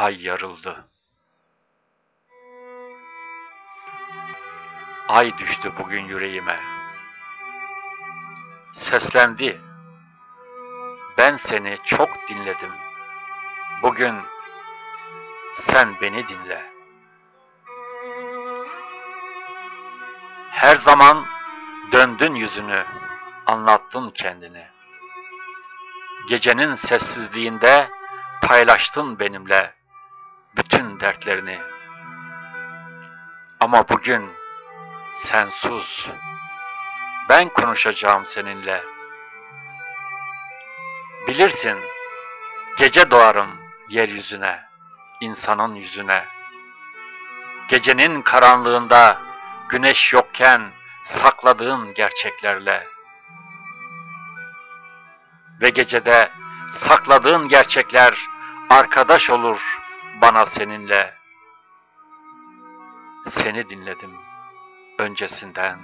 Ay yarıldı. Ay düştü bugün yüreğime. Seslendi. Ben seni çok dinledim. Bugün sen beni dinle. Her zaman döndün yüzünü, anlattın kendini. Gecenin sessizliğinde paylaştın benimle bütün dertlerini. Ama bugün sen sus. Ben konuşacağım seninle. Bilirsin, gece doğarım yeryüzüne, insanın yüzüne. Gecenin karanlığında güneş yokken sakladığın gerçeklerle. Ve gecede sakladığın gerçekler arkadaş olur bana seninle. Seni dinledim öncesinden,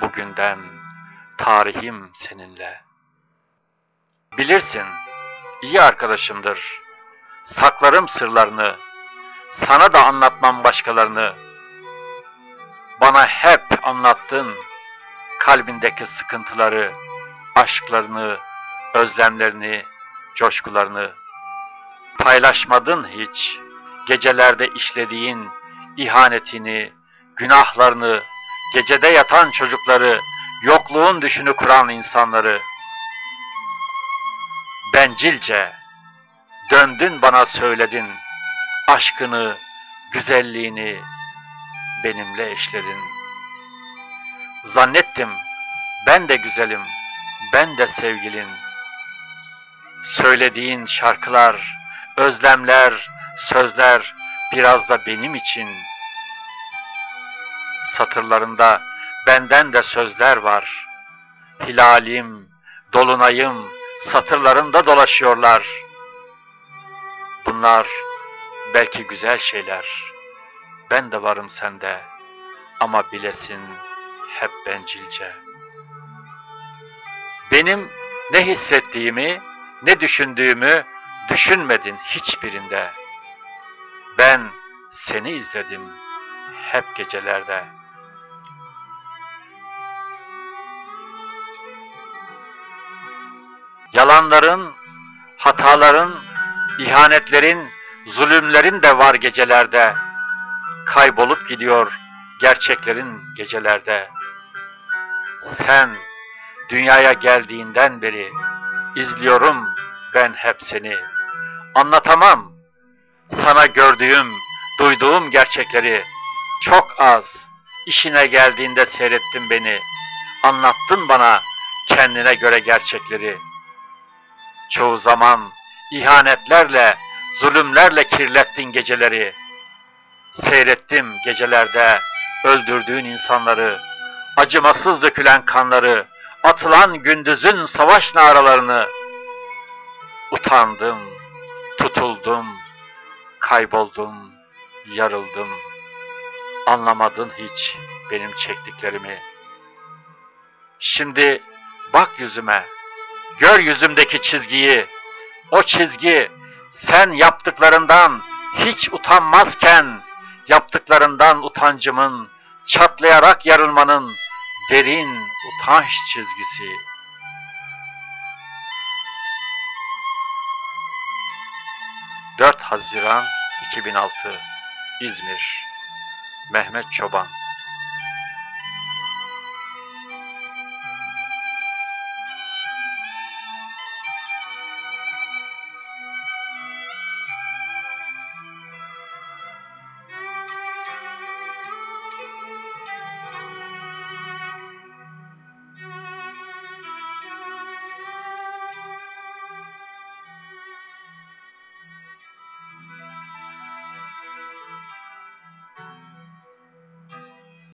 bugünden, tarihim seninle. Bilirsin, iyi arkadaşımdır. Saklarım sırlarını, sana da anlatmam başkalarını. Bana hep anlattın kalbindeki sıkıntıları, aşklarını, özlemlerini, coşkularını. Paylaşmadın hiç gecelerde işlediğin ihanetini, günahlarını, gecede yatan çocukları, yokluğun düşünü kuran insanları. Bencilce döndün bana söyledin, aşkını, güzelliğini benimle eşledin. Zannettim ben de güzelim, ben de sevgilin. Söylediğin şarkılar, özlemler, sözler biraz da benim için. Satırlarında benden de sözler var. Hilalim, dolunayım satırlarında dolaşıyorlar. Bunlar belki güzel şeyler. Ben de varım sende ama bilesin hep bencilce. Benim ne hissettiğimi, ne düşündüğümü düşünmedin hiçbirinde. Ben seni izledim hep gecelerde. Yalanların, hataların, ihanetlerin, zulümlerin de var gecelerde. Kaybolup gidiyor gerçeklerin gecelerde. Sen dünyaya geldiğinden beri izliyorum ben hep seni. Anlatamam sana gördüğüm, duyduğum gerçekleri. Çok az işine geldiğinde seyrettin beni. Anlattın bana kendine göre gerçekleri. Çoğu zaman ihanetlerle, zulümlerle kirlettin geceleri. Seyrettim gecelerde öldürdüğün insanları, acımasız dökülen kanları, atılan gündüzün savaş naralarını. Utandım, tutuldum, kayboldum, yarıldım. Anlamadın hiç benim çektiklerimi. Şimdi bak yüzüme, gör yüzümdeki çizgiyi. O çizgi sen yaptıklarından hiç utanmazken yaptıklarından utancımın, çatlayarak yarılmanın derin utanç çizgisi. ...4 Haziran 2006 İzmir. Mehmet Çoban